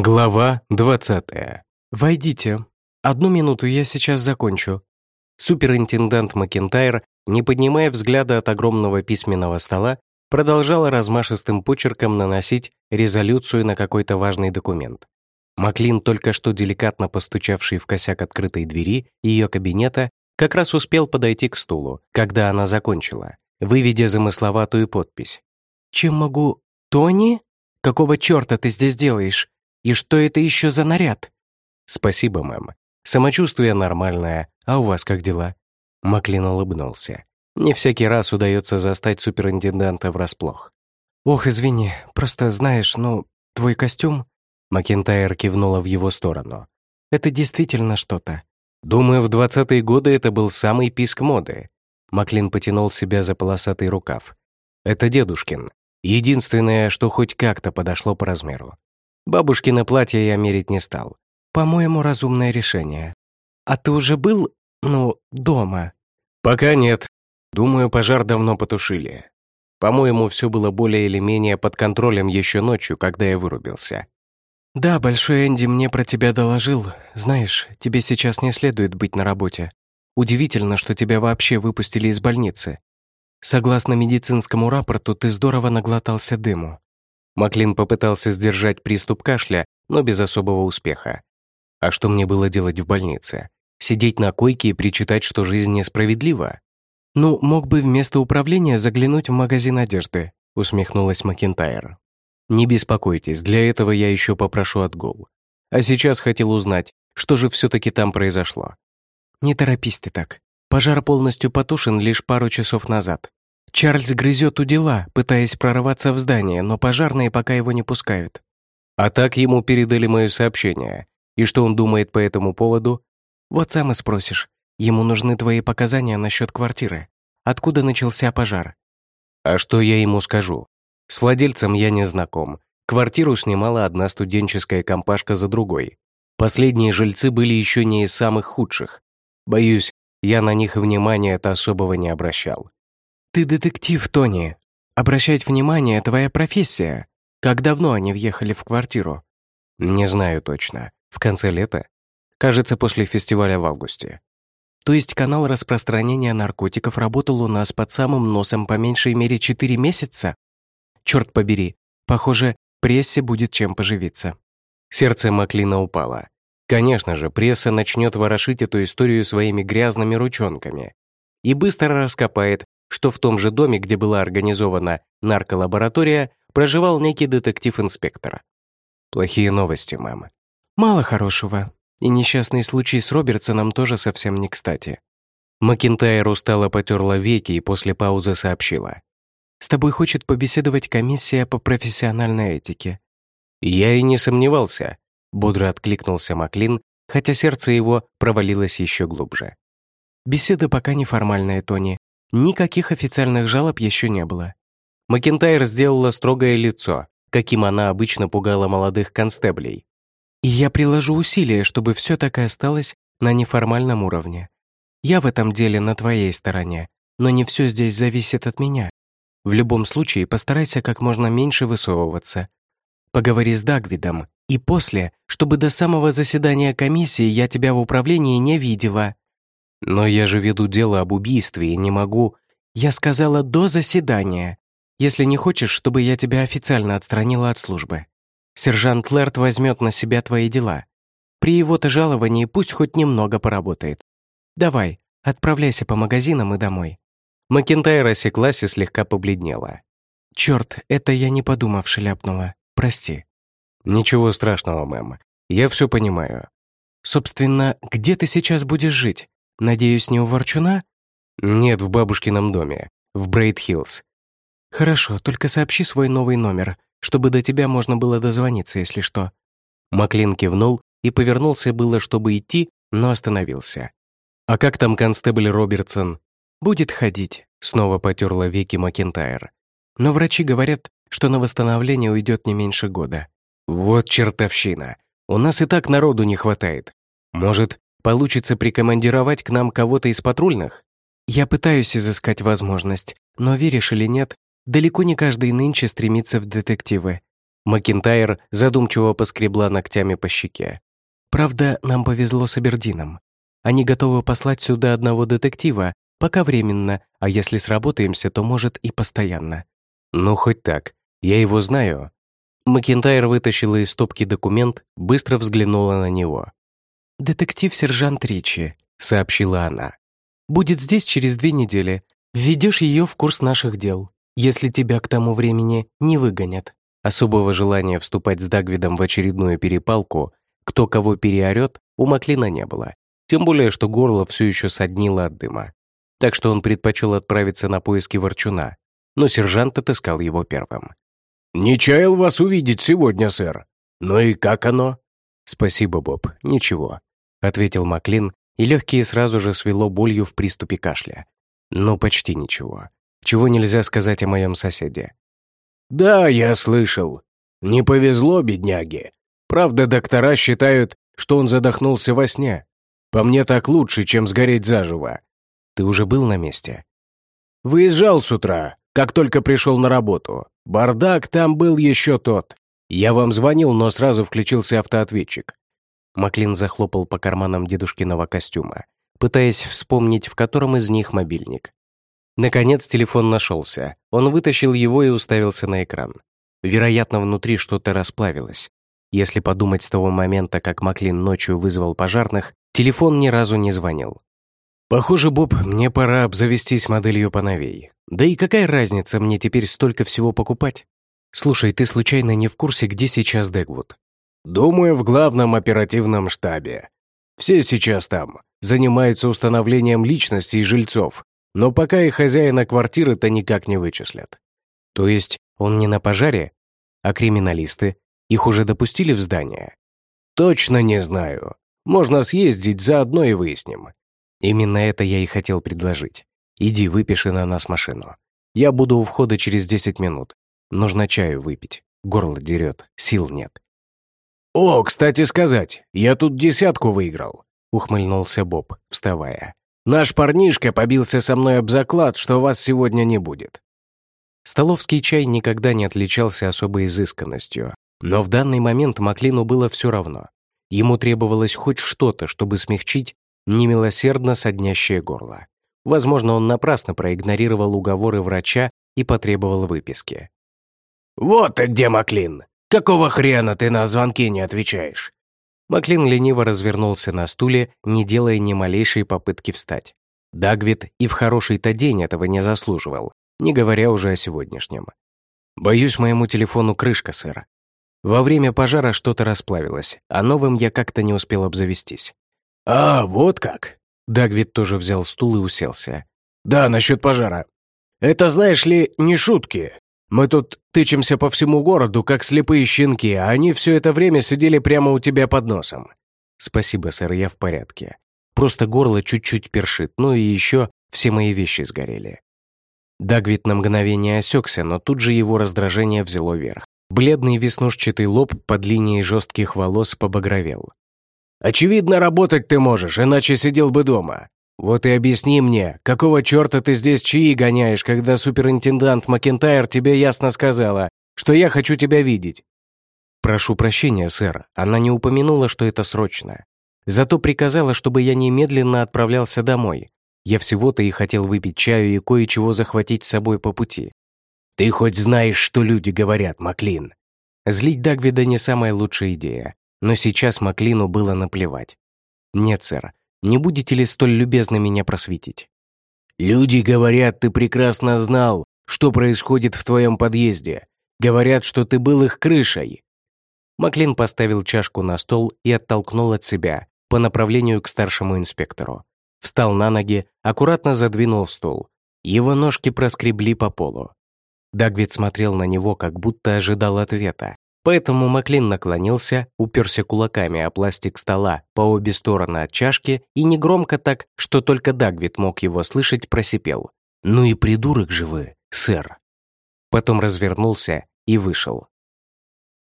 Глава 20. «Войдите. Одну минуту, я сейчас закончу». Суперинтендант Макентайр, не поднимая взгляда от огромного письменного стола, продолжала размашистым почерком наносить резолюцию на какой-то важный документ. Маклин, только что деликатно постучавший в косяк открытой двери ее кабинета, как раз успел подойти к стулу, когда она закончила, выведя замысловатую подпись. «Чем могу... Тони? Какого черта ты здесь делаешь?» И что это еще за наряд?» «Спасибо, мэм. Самочувствие нормальное. А у вас как дела?» Маклин улыбнулся. «Не всякий раз удается застать суперинтенданта врасплох». «Ох, извини, просто знаешь, ну, твой костюм...» Макентайр кивнула в его сторону. «Это действительно что-то. Думаю, в двадцатые годы это был самый писк моды». Маклин потянул себя за полосатый рукав. «Это дедушкин. Единственное, что хоть как-то подошло по размеру. Бабушкино платье я мерить не стал. По-моему, разумное решение. А ты уже был, ну, дома? Пока нет. Думаю, пожар давно потушили. По-моему, все было более или менее под контролем еще ночью, когда я вырубился. Да, Большой Энди мне про тебя доложил. Знаешь, тебе сейчас не следует быть на работе. Удивительно, что тебя вообще выпустили из больницы. Согласно медицинскому рапорту, ты здорово наглотался дыму. Маклин попытался сдержать приступ кашля, но без особого успеха. А что мне было делать в больнице? Сидеть на койке и причитать, что жизнь несправедлива? «Ну, мог бы вместо управления заглянуть в магазин одежды», усмехнулась Макентайр. «Не беспокойтесь, для этого я еще попрошу отгул. А сейчас хотел узнать, что же все-таки там произошло». «Не торопись ты так. Пожар полностью потушен лишь пару часов назад. Чарльз грызет у дела, пытаясь прорваться в здание, но пожарные пока его не пускают. А так ему передали мое сообщение. И что он думает по этому поводу? Вот сам и спросишь. Ему нужны твои показания насчет квартиры. Откуда начался пожар? А что я ему скажу? С владельцем я не знаком. Квартиру снимала одна студенческая компашка за другой. Последние жильцы были еще не из самых худших. Боюсь, я на них внимания-то особого не обращал. «Ты детектив, Тони. Обращать внимание — твоя профессия. Как давно они въехали в квартиру?» «Не знаю точно. В конце лета? Кажется, после фестиваля в августе». «То есть канал распространения наркотиков работал у нас под самым носом по меньшей мере четыре месяца? Черт побери, похоже, прессе будет чем поживиться». Сердце Маклина упало. Конечно же, пресса начнет ворошить эту историю своими грязными ручонками и быстро раскопает что в том же доме, где была организована нарколаборатория, проживал некий детектив-инспектор. Плохие новости, мама. Мало хорошего. И несчастный случай с Робертсоном тоже совсем не кстати. Макинтайр устало потерла веки и после паузы сообщила. «С тобой хочет побеседовать комиссия по профессиональной этике». «Я и не сомневался», — бодро откликнулся Маклин, хотя сердце его провалилось еще глубже. «Беседа пока неформальная, Тони. Никаких официальных жалоб еще не было. Макентайр сделала строгое лицо, каким она обычно пугала молодых констеблей. И я приложу усилия, чтобы все так и осталось на неформальном уровне. Я в этом деле на твоей стороне, но не все здесь зависит от меня. В любом случае, постарайся как можно меньше высовываться. Поговори с Дагвидом, и после, чтобы до самого заседания комиссии я тебя в управлении не видела. Но я же веду дело об убийстве и не могу... Я сказала до заседания. Если не хочешь, чтобы я тебя официально отстранила от службы. Сержант Лэрт возьмет на себя твои дела. При его-то жаловании пусть хоть немного поработает. Давай, отправляйся по магазинам и домой». Макентайр осеклась и слегка побледнела. «Чёрт, это я не подумав шляпнула. Прости». «Ничего страшного, мэм. Я все понимаю». «Собственно, где ты сейчас будешь жить? Надеюсь, не у Ворчуна? Нет, в бабушкином доме, в Брейд-Хиллз. Хорошо, только сообщи свой новый номер, чтобы до тебя можно было дозвониться, если что. Маклин кивнул и повернулся было, чтобы идти, но остановился. «А как там констебль Робертсон?» «Будет ходить», — снова потерла веки Макентайр. «Но врачи говорят, что на восстановление уйдет не меньше года». «Вот чертовщина! У нас и так народу не хватает. Может, Получится прикомандировать к нам кого-то из патрульных? Я пытаюсь изыскать возможность, но веришь или нет, далеко не каждый нынче стремится в детективы. Макинтайр задумчиво поскребла ногтями по щеке. «Правда, нам повезло с Абердином. Они готовы послать сюда одного детектива, пока временно, а если сработаемся, то, может, и постоянно». «Ну, хоть так. Я его знаю». Макинтайр вытащила из стопки документ, быстро взглянула на него. «Детектив-сержант Ричи», — сообщила она. «Будет здесь через две недели. Введешь ее в курс наших дел, если тебя к тому времени не выгонят». Особого желания вступать с Дагвидом в очередную перепалку, кто кого переорет, у Маклина не было. Тем более, что горло все еще соднило от дыма. Так что он предпочел отправиться на поиски ворчуна, но сержант отыскал его первым. «Не чаял вас увидеть сегодня, сэр. Ну и как оно?» «Спасибо, Боб, ничего», — ответил Маклин, и легкие сразу же свело болью в приступе кашля. «Ну, почти ничего. Чего нельзя сказать о моем соседе?» «Да, я слышал. Не повезло, бедняге. Правда, доктора считают, что он задохнулся во сне. По мне так лучше, чем сгореть заживо. Ты уже был на месте?» «Выезжал с утра, как только пришел на работу. Бардак там был еще тот. Я вам звонил, но сразу включился автоответчик». Маклин захлопал по карманам дедушкиного костюма, пытаясь вспомнить, в котором из них мобильник. Наконец телефон нашелся. Он вытащил его и уставился на экран. Вероятно, внутри что-то расплавилось. Если подумать с того момента, как Маклин ночью вызвал пожарных, телефон ни разу не звонил. «Похоже, Боб, мне пора обзавестись моделью поновей. Да и какая разница мне теперь столько всего покупать? Слушай, ты случайно не в курсе, где сейчас Дэгвуд?» «Думаю, в главном оперативном штабе. Все сейчас там. Занимаются установлением личностей жильцов но пока и хозяина квартиры-то никак не вычислят. То есть он не на пожаре? А криминалисты? Их уже допустили в здание? Точно не знаю. Можно съездить, заодно и выясним. Именно это я и хотел предложить. Иди, выпиши на нас машину. Я буду у входа через 10 минут. Нужно чаю выпить. Горло дерет, сил нет. «О, кстати сказать, я тут десятку выиграл», — ухмыльнулся Боб, вставая. Наш парнишка побился со мной об заклад, что вас сегодня не будет». Столовский чай никогда не отличался особой изысканностью, но в данный момент Маклину было все равно. Ему требовалось хоть что-то, чтобы смягчить немилосердно соднящее горло. Возможно, он напрасно проигнорировал уговоры врача и потребовал выписки. «Вот ты где, Маклин! Какого хрена ты на звонки не отвечаешь? Маклин лениво развернулся на стуле, не делая ни малейшей попытки встать. Дагвид и в хороший-то день этого не заслуживал, не говоря уже о сегодняшнем. «Боюсь, моему телефону крышка, сэр. Во время пожара что-то расплавилось, а новым я как-то не успел обзавестись». «А, вот как!» Дагвид тоже взял стул и уселся. «Да, насчет пожара. Это, знаешь ли, не шутки. Мы тут тычемся по всему городу, как слепые щенки, а они все это время сидели прямо у тебя под носом». «Спасибо, сэр, я в порядке. Просто горло чуть-чуть першит, ну и еще все мои вещи сгорели». Дагвит на мгновение осекся, но тут же его раздражение взяло верх. Бледный веснушчатый лоб под линией жестких волос побагровел. «Очевидно, работать ты можешь, иначе сидел бы дома. «Вот и объясни мне, какого черта ты здесь чаи гоняешь, когда суперинтендант Макентайр тебе ясно сказала, что я хочу тебя видеть?» «Прошу прощения, сэр, она не упомянула, что это срочно. Зато приказала, чтобы я немедленно отправлялся домой. Я всего-то и хотел выпить чаю и кое-чего захватить с собой по пути». «Ты хоть знаешь, что люди говорят, Маклин?» Злить Дагвида не самая лучшая идея, но сейчас Маклину было наплевать. «Нет, сэр, не будете ли столь любезны меня просветить?» «Люди говорят, ты прекрасно знал, что происходит в твоем подъезде. Говорят, что ты был их крышей». Маклин поставил чашку на стол и оттолкнул от себя по направлению к старшему инспектору. Встал на ноги, аккуратно задвинул стул. Его ножки проскребли по полу. Дагвид смотрел на него, как будто ожидал ответа, Поэтому Маклин наклонился, уперся кулаками о пластик стола по обе стороны от чашки и негромко так, что только Дагвид мог его слышать, просипел. «Ну и придурок же вы, сэр!» Потом развернулся и вышел.